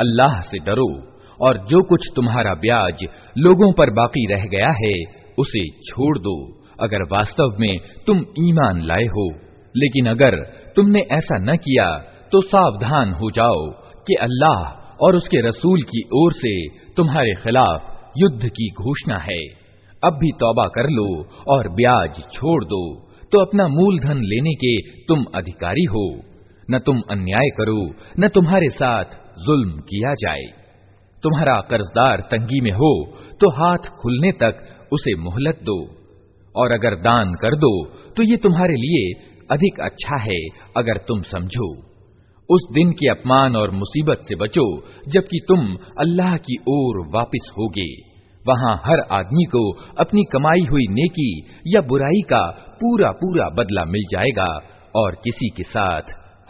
अल्लाह से डरो और जो कुछ तुम्हारा ब्याज लोगों पर बाकी रह गया है, उसे छोड़ दो। अगर वास्तव में तुम ईमान लाए हो, लेकिन अगर तुमने ऐसा न किया तो सावधान हो जाओ कि अल्लाह और उसके रसूल की ओर से तुम्हारे खिलाफ युद्ध की घोषणा है। अब भी तौबा कर लो और ब्याज छोड़ दो तो अपना मूलधन लेने के तुम अधिकारी हो। न तुम अन्याय करो, न तुम्हारे साथ जुल्म किया जाए। तुम्हारा कर्जदार तंगी में हो तो हाथ खुलने तक उसे मोहलत दो। और अगर दान कर दो तो ये तुम्हारे लिए अधिक अच्छा है, अगर तुम समझो। उस दिन के अपमान और मुसीबत से बचो, जबकि तुम अल्लाह की ओर वापस होगे। वहाँ हर आदमी को अपनी कमाई हुई नेकी या बुराई का पूरा पूरा बदला मिल जाएगा, और किसी के साथ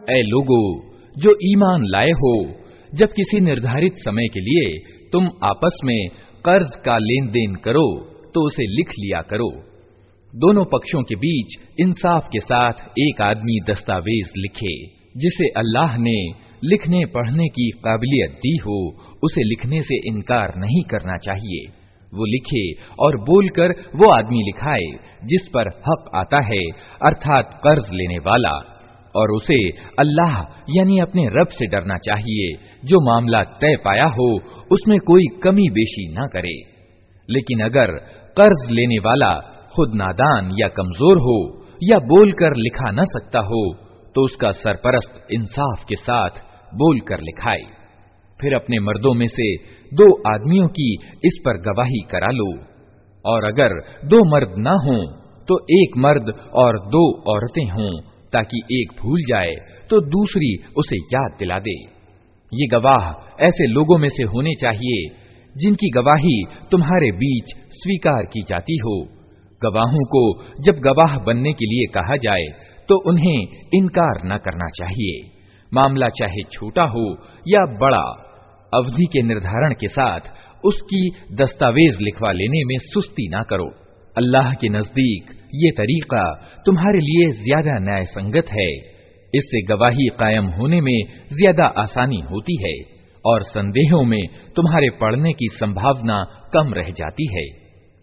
ऐ लोगो जो ईमान लाए हो जब किसी निर्धारित समय के लिए तुम आपस में कर्ज का लेन देन करो तो उसे लिख लिया करो दोनों पक्षों के बीच इंसाफ के साथ एक आदमी दस्तावेज लिखे जिसे अल्लाह ने लिखने पढ़ने की काबिलियत दी हो, उसे लिखने से इनकार नहीं करना चाहिए। वो लिखे और बोलकर वो आदमी लिखाए, जिस पर हक आता है, अर्थात कर्ज लेने वाला। और उसे अल्लाह, यानी अपने रब से डरना चाहिए। जो मामला तय पाया हो, उसमें कोई कमी बेशी ना करे। लेकिन अगर कर्ज लेने वाला खुद नादान या कमज़ोर हो, या बोलकर लिखा न सकता हो तो उसका सरपरस्त इंसाफ के साथ बोलकर लिखाए फिर अपने मर्दों में से दो आदमियों की इस पर गवाही करा लो। और अगर दो मर्द ना हो तो एक मर्द और दो औरतें हों, ताकि एक भूल जाए तो दूसरी उसे याद दिला दे। ये गवाह ऐसे लोगों में से होने चाहिए, जिनकी गवाही तुम्हारे बीच स्वीकार की जाती हो। गवाहों को जब गवाह बनने के लिए कहा जाए तो उन्हें इनकार न करना चाहिए। मामला चाहे छोटा हो या बड़ा, अवधि के निर्धारण के साथ उसकी दस्तावेज़ लिखवा लेने में सुस्ती ना करो। अल्लाह के नज़दीक ये तरीका तुम्हारे लिए ज़्यादा न्याय संगत है। इससे गवाही कायम होने में ज़्यादा आसानी होती है और संदेहों में तुम्हारे पढ़ने की संभावना कम रह जाती है।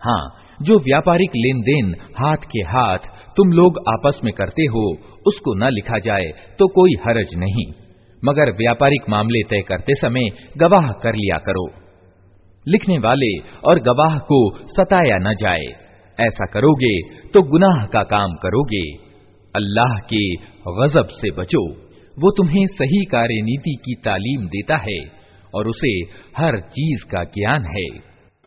हाँ जो व्यापारिक लेन देन हाथ के हाथ तुम लोग आपस में करते हो, उसको न लिखा जाए तो कोई हरज नहीं। मगर व्यापारिक मामले तय करते समय गवाह कर लिया करो। लिखने वाले और गवाह को सताया न जाए। ऐसा करोगे तो गुनाह का काम करोगे। अल्लाह के गजब से बचो। वो तुम्हें सही कार्य नीति की तालीम देता है और उसे हर चीज़ का ज्ञान है।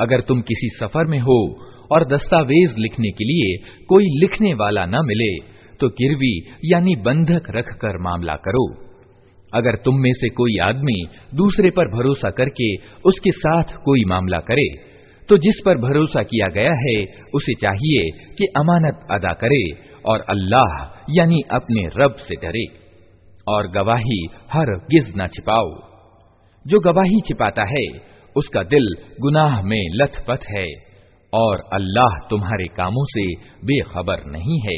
अगर तुम किसी सफ़र में हो और दस्तावेज़ लिखने के लिए कोई लिखने वाला न मिले तो गिरवी यानी बंधक रखकर मामला करो। अगर तुम में से कोई आदमी दूसरे पर भरोसा करके उसके साथ कोई मामला करे तो जिस पर भरोसा किया गया है, उसे चाहिए कि अमानत अदा करे और अल्लाह यानी अपने रब से डरे। और गवाही हर गिज न छिपाओ। जो गवाही छिपाता है उसका दिल गुनाह में लथपथ है और अल्लाह तुम्हारे कामों से बेखबर नहीं है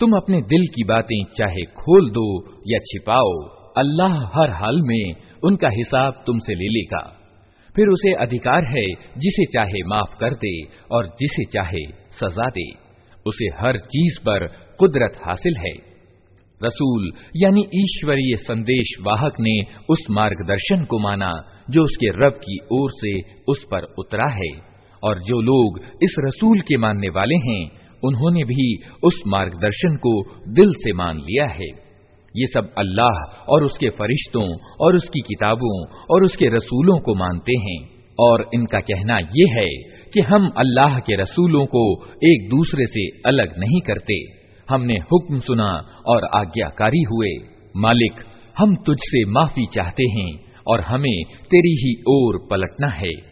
तुम अपने दिल की बातें चाहे खोल दो या छिपाओ, अल्लाह हर हाल में उनका हिसाब तुमसे ले लेगा। फिर उसे अधिकार है जिसे चाहे माफ़ कर दे और जिसे चाहे सजा दे। उसे हर चीज़ पर कुदरत हासिल है। रसूल, यानी ईश्वरीय संदेश वाहक ने उस मार्गदर्शन को माना, जो उसके रब की ओर से उस पर उतरा है। और जो लोग इस रसूल के मानने वाले हैं उन्होंने भी उस मार्गदर्शन को दिल से मान लिया है। ये सब अल्लाह और उसके फरिश्तों और उसकी किताबों और उसके रसूलों को मानते हैं। और इनका कहना ये है कि हम अल्लाह के रसूलों को एक दूसरे से अलग नहीं करते। हमने हुक्म सुना और आज्ञाकारी हुए। मालिक, हम तुझसे माफ़ी चाहते हैं और हमें तेरी ही ओर पलटना है।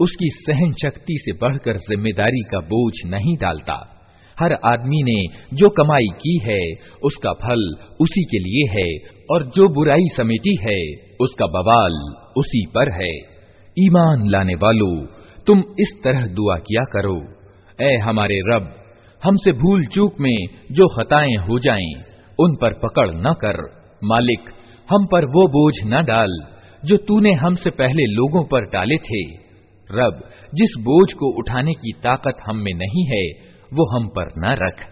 उसकी सहन शक्ति से बढ़कर ज़िम्मेदारी का बोझ नहीं डालता। हर आदमी ने जो कमाई की है उसका फल उसी के लिए है और जो बुराई समेटी है उसका बवाल उसी पर है। ईमान लाने वालों तुम इस तरह दुआ किया करो। ए हमारे रब हमसे भूल चूक में जो खताएँ हो जाएँ, उन पर पकड़ न कर। मालिक हम पर वो बोझ न डाल जो तूने हमसे पहले लोगों पर डाले थे। रब, जिस बोझ को उठाने की ताकत हम में नहीं है, वो हम पर न रख।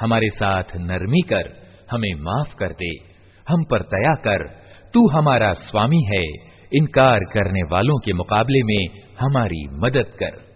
हमारे साथ नरमी कर, हमें माफ़ कर दे। हम पर दया कर, तू हमारा स्वामी है। इनकार करने वालों के मुकाबले में हमारी मदद कर।